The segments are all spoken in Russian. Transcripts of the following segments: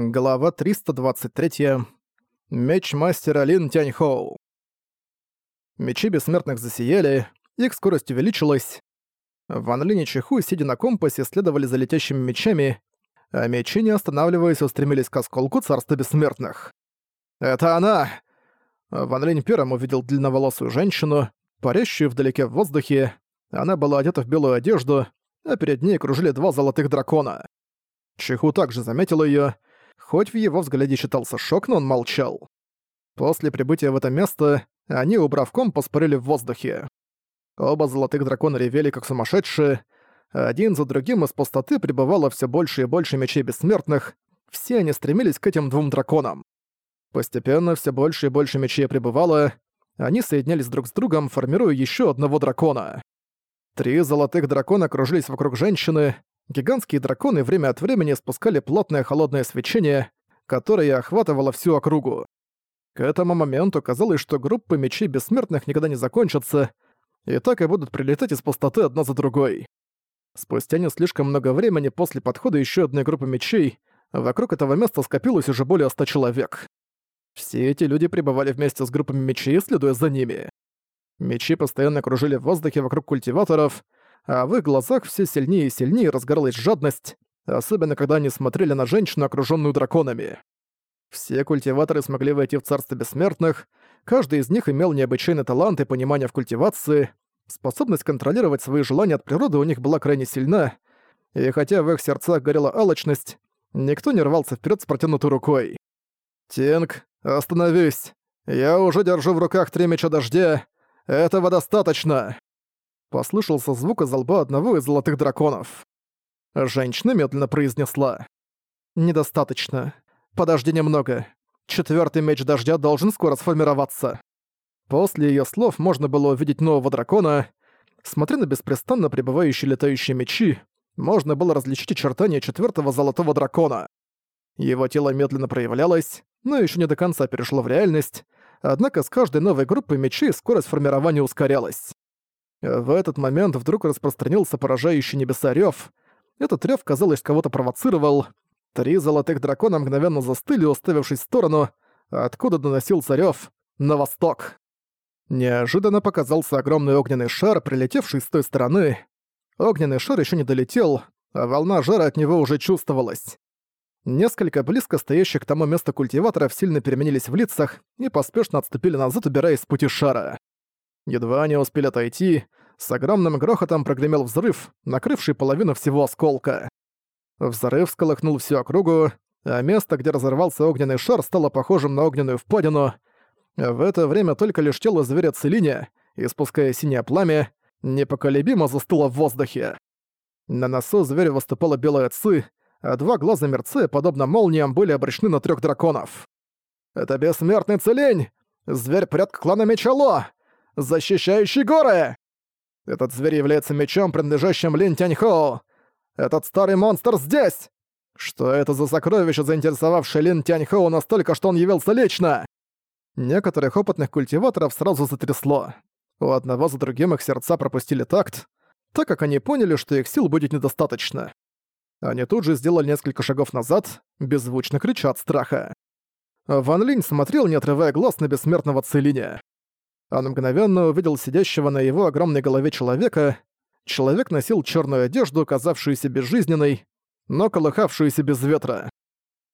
Глава 323. Меч мастера Лин Тяньхоу. Мечи бессмертных засияли, их скорость увеличилась. Ван Линь и Чиху, сидя на компасе, следовали за летящими мечами, а мечи, не останавливаясь, устремились к осколку царства бессмертных. «Это она!» Ван Линь первым увидел длинноволосую женщину, парящую вдалеке в воздухе. Она была одета в белую одежду, а перед ней кружили два золотых дракона. Чиху также заметил её, Хоть в его взгляде считался шок, но он молчал. После прибытия в это место они, убрав компас, парили в воздухе. Оба золотых дракона ревели как сумасшедшие. Один за другим из пустоты прибывало все больше и больше мечей бессмертных. Все они стремились к этим двум драконам. Постепенно все больше и больше мечей прибывало. Они соединялись друг с другом, формируя еще одного дракона. Три золотых дракона кружились вокруг женщины, гигантские драконы время от времени спускали плотное холодное свечение, которое охватывало всю округу. К этому моменту казалось, что группы мечей бессмертных никогда не закончатся, и так и будут прилетать из пустоты одна за другой. Спустя не слишком много времени после подхода еще одной группы мечей, вокруг этого места скопилось уже более ста человек. Все эти люди пребывали вместе с группами мечей, следуя за ними. Мечи постоянно кружили в воздухе вокруг культиваторов, а в их глазах все сильнее и сильнее разгоралась жадность, особенно когда они смотрели на женщину, окружённую драконами. Все культиваторы смогли войти в царство бессмертных, каждый из них имел необычайный талант и понимание в культивации, способность контролировать свои желания от природы у них была крайне сильна, и хотя в их сердцах горела алчность, никто не рвался вперед с протянутой рукой. «Тинг, остановись! Я уже держу в руках три меча дождя. Этого достаточно!» Послышался звук из лба одного из золотых драконов. Женщина медленно произнесла. «Недостаточно. Подожди немного. Четвертый меч дождя должен скоро сформироваться». После ее слов можно было увидеть нового дракона. Смотря на беспрестанно пребывающие летающие мечи, можно было различить очертания четвертого золотого дракона. Его тело медленно проявлялось, но еще не до конца перешло в реальность, однако с каждой новой группой мечей скорость формирования ускорялась. В этот момент вдруг распространился поражающий небеса рёв. Этот рёв, казалось, кого-то провоцировал. Три золотых дракона мгновенно застыли, уставившись в сторону, откуда доносился рёв на восток. Неожиданно показался огромный огненный шар, прилетевший с той стороны. Огненный шар ещё не долетел, а волна жара от него уже чувствовалась. Несколько близко стоящих к тому месту культиваторов сильно переменились в лицах и поспешно отступили назад, убираясь с пути шара. Едва они успели отойти, с огромным грохотом прогремел взрыв, накрывший половину всего осколка. Взрыв сколыхнул всю округу, а место, где разорвался огненный шар, стало похожим на огненную впадину. В это время только лишь тело зверя Целиня, испуская синее пламя, непоколебимо застыло в воздухе. На носу зверя выступала белая ци, а два глаза мерцы, подобно молниям, были обращены на трех драконов. «Это бессмертный Целень! Зверь предка клана Мечало! Защищающий горы! Этот зверь является мечом, принадлежащим Лин Тяньхоу. Этот старый монстр здесь! Что это за сокровище, заинтересовавшее Лин Тяньхоу настолько, что он явился лично? Некоторых опытных культиваторов сразу затрясло. У одного за другим их сердца пропустили такт, так как они поняли, что их сил будет недостаточно. Они тут же сделали несколько шагов назад, беззвучно крича от страха. Ван Линь смотрел, не отрывая глаз на бессмертного Целиня. Он мгновенно увидел сидящего на его огромной голове человека. Человек носил черную одежду, казавшуюся безжизненной, но колыхавшуюся без ветра.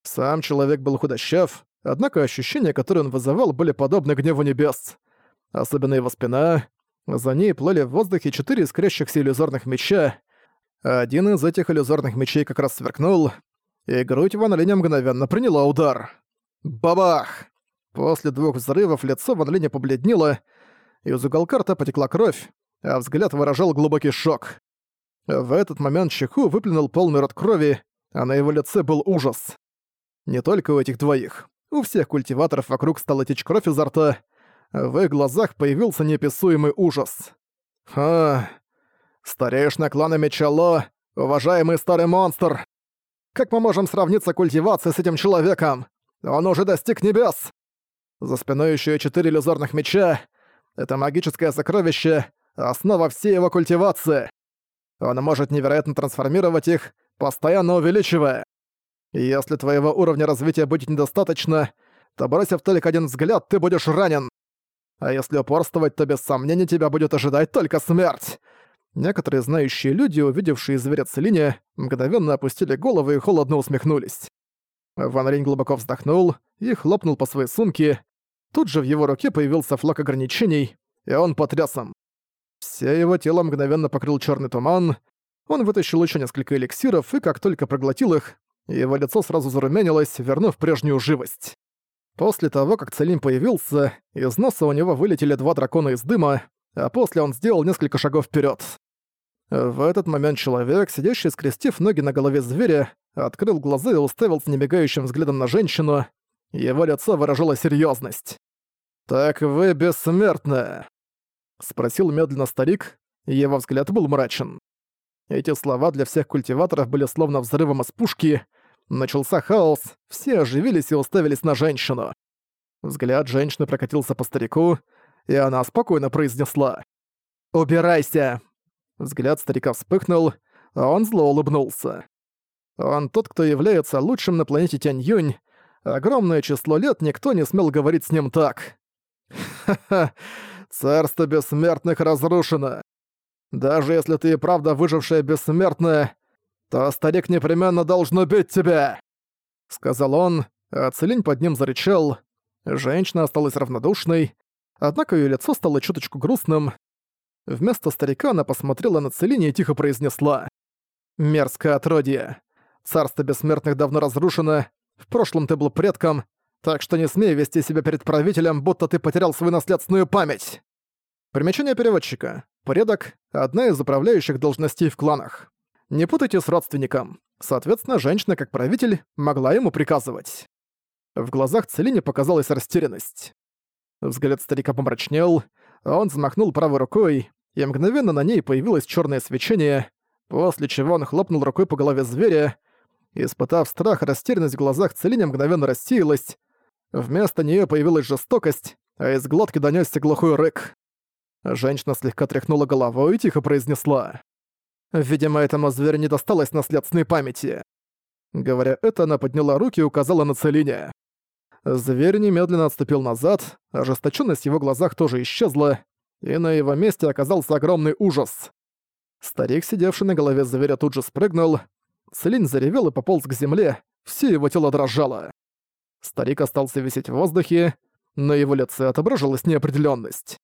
Сам человек был худощав, однако ощущения, которые он вызывал, были подобны гневу небес. Особенно его спина. За ней плыли в воздухе четыре искрящихся иллюзорных меча. Один из этих иллюзорных мечей как раз сверкнул, и грудь Ван Линя мгновенно приняла удар. Бабах! После двух взрывов лицо Ван Линя побледнело, из уголка рта потекла кровь, а взгляд выражал глубокий шок. В этот момент Чиху выплюнул полный рот крови, а на его лице был ужас. Не только у этих двоих. У всех культиваторов вокруг стала течь кровь изо рта, в их глазах появился неописуемый ужас. «Ха... Старейшина клана Мечало, уважаемый старый монстр! Как мы можем сравниться культивацией с этим человеком? Он уже достиг небес!» За спиной еще четыре иллюзорных меча. Это магическое сокровище, основа всей его культивации. Он может невероятно трансформировать их, постоянно увеличивая. Если твоего уровня развития будет недостаточно, то бросив только один взгляд, ты будешь ранен. А если упорствовать, то без сомнения тебя будет ожидать только смерть. Некоторые знающие люди, увидевшие зверя Целине, мгновенно опустили головы и холодно усмехнулись. Ван Рейн глубоко вздохнул и хлопнул по своей сумке. Тут же в его руке появился флаг ограничений, и он потряс им. Все его тело мгновенно покрыл черный туман. Он вытащил еще несколько эликсиров, и как только проглотил их, его лицо сразу зарумянилось, вернув прежнюю живость. После того, как Целин появился, из носа у него вылетели два дракона из дыма, а после он сделал несколько шагов вперед. В этот момент человек, сидящий скрестив ноги на голове зверя, открыл глаза и уставился немигающим взглядом на женщину. Его лицо выражало серьезность. «Так вы бессмертны?» — спросил медленно старик, и его взгляд был мрачен. Эти слова для всех культиваторов были словно взрывом из пушки. Начался хаос, все оживились и уставились на женщину. Взгляд женщины прокатился по старику, и она спокойно произнесла. «Убирайся!» Взгляд старика вспыхнул, а он зло улыбнулся. Он тот, кто является лучшим на планете Тянь-Юнь. Огромное число лет никто не смел говорить с ним так. «Ха-ха, царство бессмертных разрушено. Даже если ты и правда выжившая бессмертная, то старик непременно должен убить тебя!» Сказал он, а Целинь под ним зарычал. Женщина осталась равнодушной, однако ее лицо стало чуточку грустным. Вместо старика она посмотрела на Целине и тихо произнесла. «Мерзкое отродье. Царство бессмертных давно разрушено, в прошлом ты был предком, так что не смей вести себя перед правителем, будто ты потерял свою наследственную память». Примечание переводчика. Предок — одна из управляющих должностей в кланах. Не путайте с родственником. Соответственно, женщина, как правитель, могла ему приказывать. В глазах Целине показалась растерянность. Взгляд старика помрачнел, а он взмахнул правой рукой, и мгновенно на ней появилось черное свечение, после чего он хлопнул рукой по голове зверя. Испытав страх, растерянность в глазах Целине мгновенно рассеялась. Вместо нее появилась жестокость, а из глотки донёсся глухой рык. Женщина слегка тряхнула головой и тихо произнесла. «Видимо, этому зверю не досталось наследственной памяти». Говоря это, она подняла руки и указала на Целине. Зверь немедленно отступил назад, ожесточенность в его глазах тоже исчезла, и на его месте оказался огромный ужас. Старик, сидевший на голове зверя, тут же спрыгнул. Целинь заревел и пополз к земле, все его тело дрожало. Старик остался висеть в воздухе, на его лице отображалась неопределенность.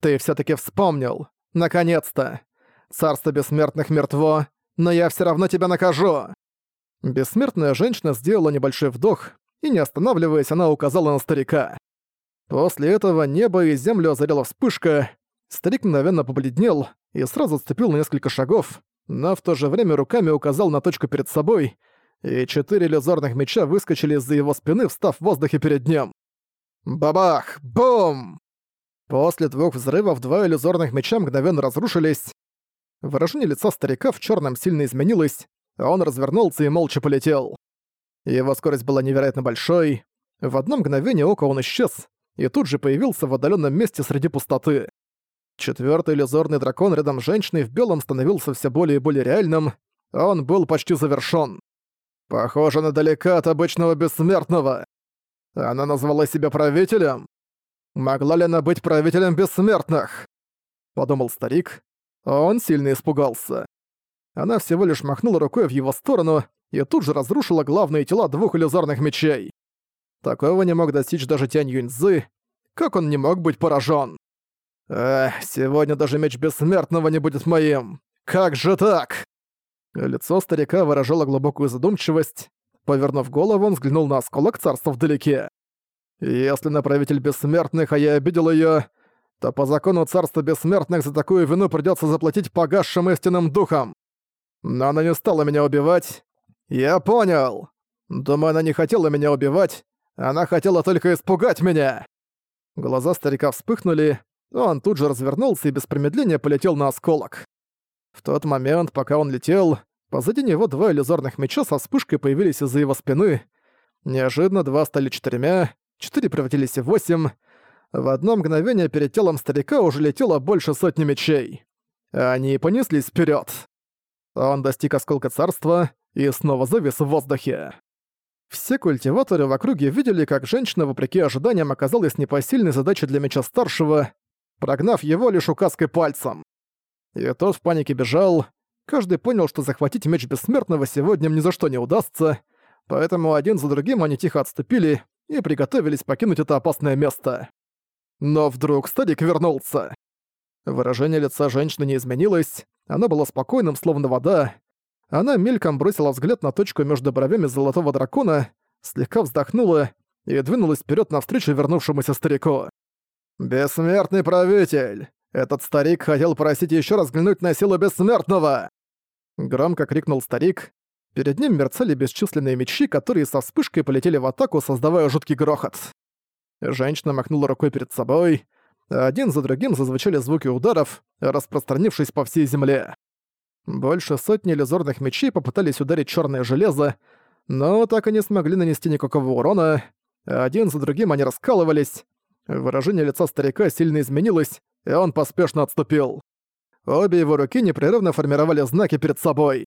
Ты все-таки вспомнил. Наконец-то. Царство бессмертных мертво, но я все равно тебя накажу. Бессмертная женщина сделала небольшой вдох, и не останавливаясь, она указала на старика. После этого небо и землю озарила вспышка. Старик мгновенно побледнел и сразу отступил на несколько шагов, но в то же время руками указал на точку перед собой, и четыре иллюзорных меча выскочили из-за его спины, встав в воздухе перед ним. Бабах! Бум! После двух взрывов два иллюзорных меча мгновенно разрушились. Выражение лица старика в черном сильно изменилось, а он развернулся и молча полетел. Его скорость была невероятно большой. В одно мгновение ока он исчез, и тут же появился в отдаленном месте среди пустоты. Четвертый иллюзорный дракон рядом с женщиной в белом становился все более и более реальным, он был почти завершён. Похоже на далека от обычного бессмертного. Она назвала себя правителем. Могла ли она быть правителем бессмертных? Подумал старик. Он сильно испугался. Она всего лишь махнула рукой в его сторону и тут же разрушила главные тела двух иллюзорных мечей. Такого не мог достичь даже Тянь Юньцзы. Как он не мог быть поражен? Эх, сегодня даже меч бессмертного не будет моим. Как же так? Лицо старика выражало глубокую задумчивость. Повернув голову, он взглянул на осколок царства вдалеке. Если направитель бессмертных, а я обидел её, то по закону царства бессмертных за такую вину придётся заплатить погасшим истинным духом. Но она не стала меня убивать. Я понял. Думаю, она не хотела меня убивать, она хотела только испугать меня. Глаза старика вспыхнули, он тут же развернулся и без промедления полетел на осколок. В тот момент, пока он летел, позади него два иллюзорных меча со вспышкой появились из-за его спины. Неожиданно два стали четырьмя, четыре превратились в восемь. В одно мгновение перед телом старика уже летело больше сотни мечей. Они понеслись вперед. Он достиг осколка царства и снова завис в воздухе. Все культиваторы в округе видели, как женщина, вопреки ожиданиям, оказалась непосильной задачей для меча старшего, прогнав его лишь указкой пальцем. И тот в панике бежал. Каждый понял, что захватить меч Бессмертного сегодня им ни за что не удастся, поэтому один за другим они тихо отступили и приготовились покинуть это опасное место. Но вдруг Стадик вернулся. Выражение лица женщины не изменилось, оно было спокойным, словно вода. Она мельком бросила взгляд на точку между бровями золотого дракона, слегка вздохнула и двинулась вперед навстречу вернувшемуся старику. «Бессмертный правитель! Этот старик хотел просить еще раз взглянуть на силу бессмертного!» Громко крикнул старик. Перед ним мерцали бесчисленные мечи, которые со вспышкой полетели в атаку, создавая жуткий грохот. Женщина махнула рукой перед собой. Один за другим зазвучали звуки ударов, распространившись по всей земле. Больше сотни иллюзорных мечей попытались ударить черное железо, но так и не смогли нанести никакого урона. Один за другим они раскалывались. Выражение лица старика сильно изменилось, и он поспешно отступил. Обе его руки непрерывно формировали знаки перед собой.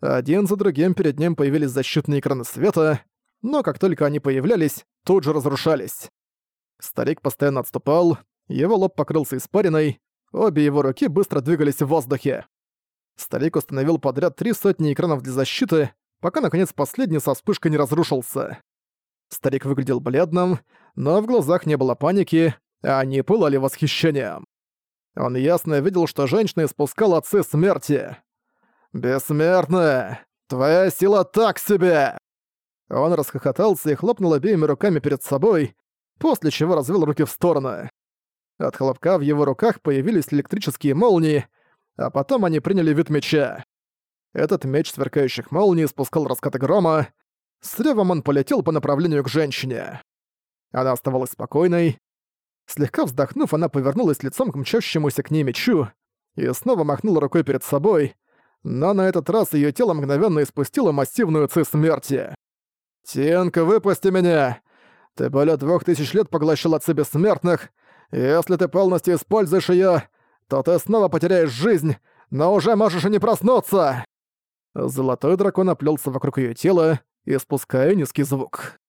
Один за другим перед ним появились защитные экраны света, но как только они появлялись, тут же разрушались. Старик постоянно отступал, его лоб покрылся испариной, обе его руки быстро двигались в воздухе. Старик установил подряд три сотни экранов для защиты, пока наконец последний со вспышкой не разрушился. Старик выглядел бледным, но в глазах не было паники, а они пылали восхищением. Он ясно видел, что женщина испускала отцы смерти. «Бессмертная! Твоя сила так себе!» Он расхохотался и хлопнул обеими руками перед собой, после чего развел руки в стороны. От хлопка в его руках появились электрические молнии, а потом они приняли вид меча. Этот меч сверкающих молний спускал раскаты грома. С ревом он полетел по направлению к женщине. Она оставалась спокойной. Слегка вздохнув, она повернулась лицом к мчащемуся к ней мечу и снова махнула рукой перед собой, но на этот раз ее тело мгновенно испустило массивную ци смерти. «Тенка, выпусти меня! Ты более двух тысяч лет поглощал отцы бессмертных. Если ты полностью используешь её, то ты снова потеряешь жизнь, но уже можешь и не проснуться!» Золотой дракон оплелся вокруг её тела, испуская низкий звук.